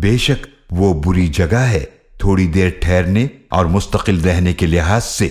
بے شک وہ بری جگہ ہے تھوڑی دیر ٹھہرنے اور مستقل رہنے کے لحاظ سے۔